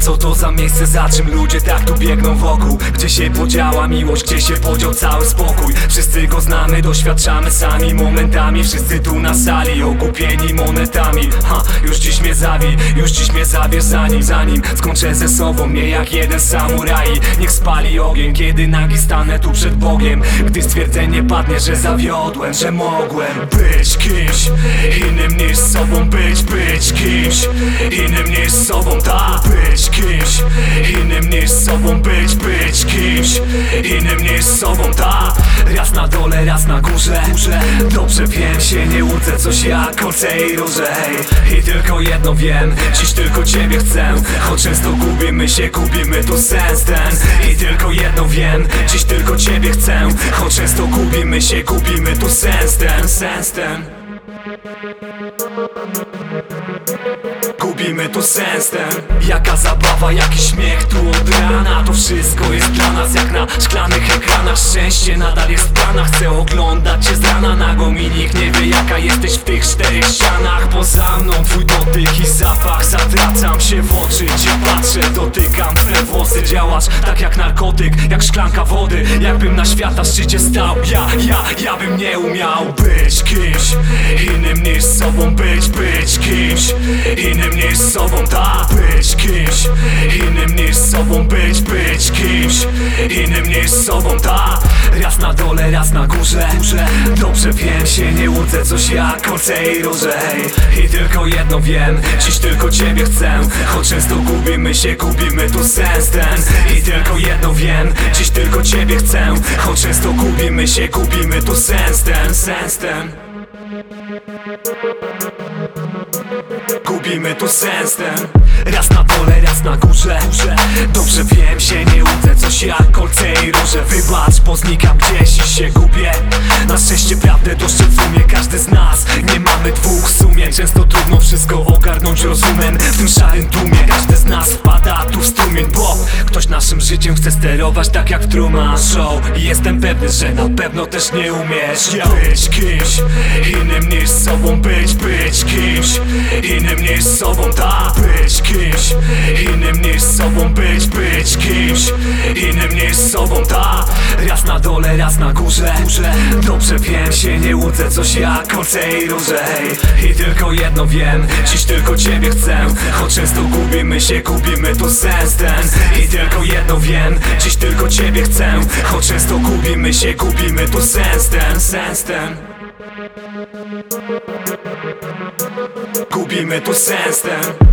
Co to za miejsce, za czym ludzie tak tu biegną wokół? Gdzie się podziała miłość, gdzie się podział cały spokój? Wszyscy go znamy, doświadczamy sami momentami. Wszyscy tu na sali, okupieni monetami. Ha, już dziś mnie zawi, już dziś mnie zabierz zanim Zanim skończę ze sobą, nie jak jeden samuraj. Niech spali ogień, kiedy nagi stanę tu przed Bogiem. Gdy stwierdzenie padnie, że zawiodłem, że mogłem Być kimś innym niż sobą Być, być kimś innym niż sobą Ta, być kimś innym niż sobą Być, być kimś innym niż sobą Ta, raz na górze. Dobrze wiem się, nie łudzę coś jak kolce i róże. I tylko jedno wiem, dziś tylko ciebie chcę. Choć często gubimy się, gubimy tu sens ten. I tylko jedno wiem, dziś tylko ciebie chcę. Choć często gubimy się, gubimy tu sens ten, sens ten Gubimy tu sens ten. Jaka zabawa, jaki śmiech tu od rana. To wszystko jest dla nas jak na szklanych ekranach. Szczęście nadal jest w Chcę oglądać cię z rana nagą I nikt nie wie jaka jesteś w tych czterech ścianach. Poza mną twój dotyk i zapach. Zatracam się w oczy, cię patrzę Dotykam. Twe włosy Działasz tak jak narkotyk, jak szklanka wody. Jakbym na świata szczycie stał Ja, ja, ja bym nie umiał być kimś Innym niż sobą być, być kimś. Innym niż sobą, ta Być kimś. Innym niż sobą być, być kimś. Innym niż sobą, ta Raz na dole, raz na górze. Dobrze wiem się, nie łudzę coś jak kolce i róże. I tylko jedno wiem, dziś tylko ciebie chcę. Choć często gubimy się, gubimy tu sens ten. I tylko jedno wiem, dziś tylko ciebie chcę. Choć często gubimy się, gubimy tu sens ten, sens ten Gubimy tu sens ten. Raz na dole, raz na górze. Dobrze wiem się, nie łudzę coś jak kolce i róże. Wybacz, bo znikam gdzieś i się gubię. Na szczęście prawdę dostrzec umie każdy z nas. Nie mamy dwóch sumień Często trudno wszystko ogarnąć rozumem W tym szarym tłumie każdy z nas wpada tu w strumień Bo ktoś naszym życiem chce sterować tak jak Truman Show. I jestem pewny, że na pewno też nie umiesz Być kimś innym niż sobą Być, być kimś innym niż sobą Ta, być kimś innym niż sobą Być, być kimś innym niż sobą Ta, raz na dole, raz na górze Dobrze wiem się, nie łudzę coś jak kolce i róże. I tylko jedno wiem, dziś tylko ciebie chcę Choć często gubimy się, gubimy tu sens ten. I tylko jedno wiem, dziś tylko ciebie chcę Choć często gubimy się, gubimy tu sens ten, sens ten Gubimy tu sens ten